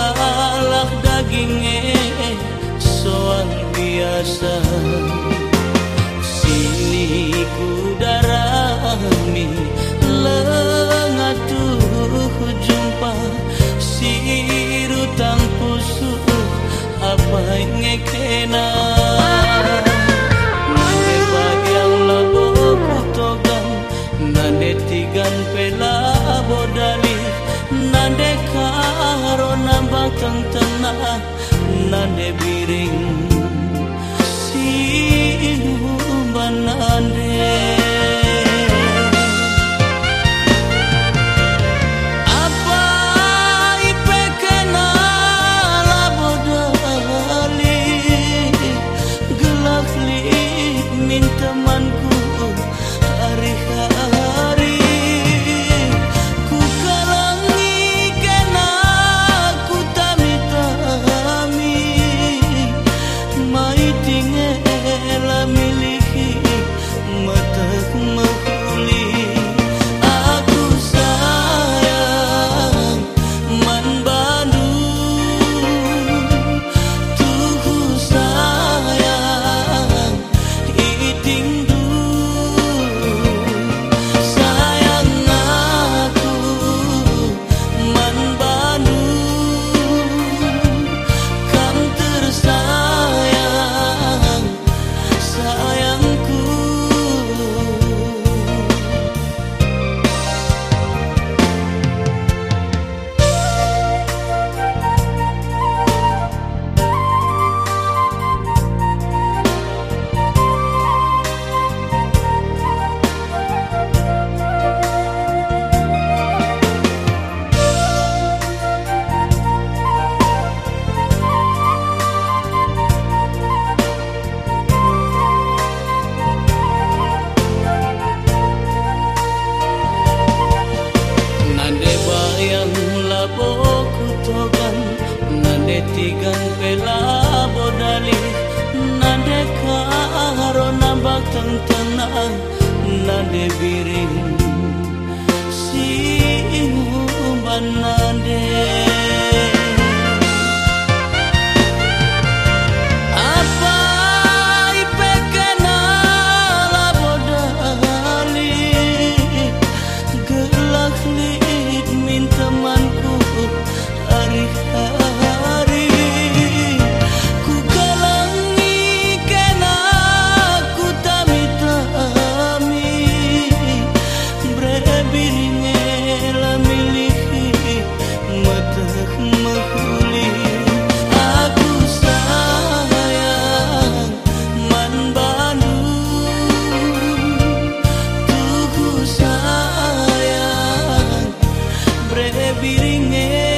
sada ngalah dagingnya soal biasa. Sini ku darami lengatuh jumpa siru pusu apa ngekena tigan pela bodali Nande karo nambang tentena Nande biring nambak tentena nade biring. Si banade biringin